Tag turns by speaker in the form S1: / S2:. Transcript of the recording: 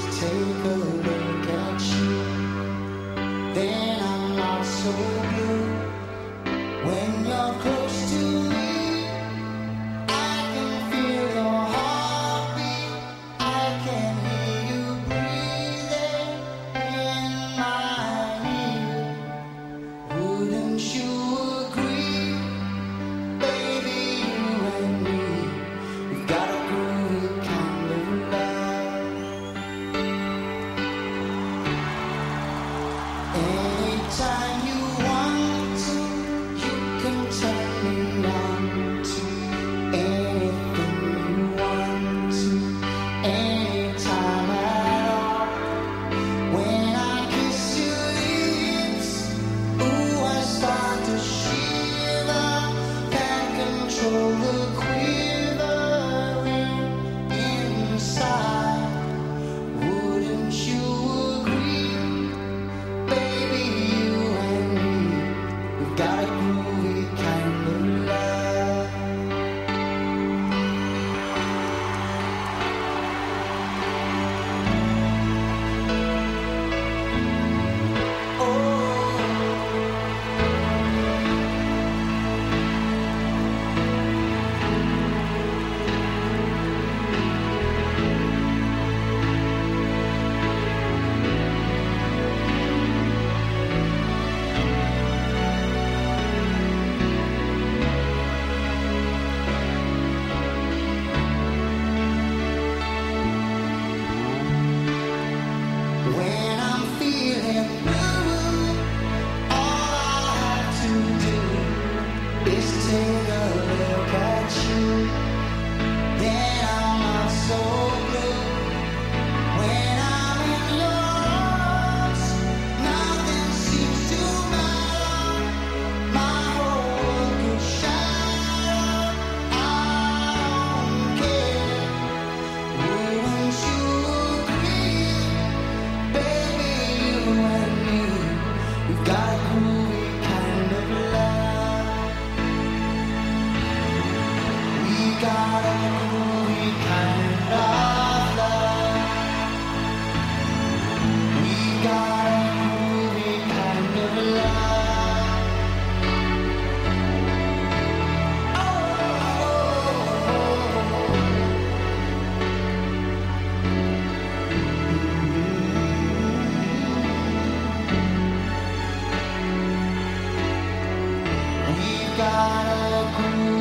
S1: Just take a look at you. Then I'm not so blue when you're close to. Anytime. take a look at you, then all my so. gotta got a groove.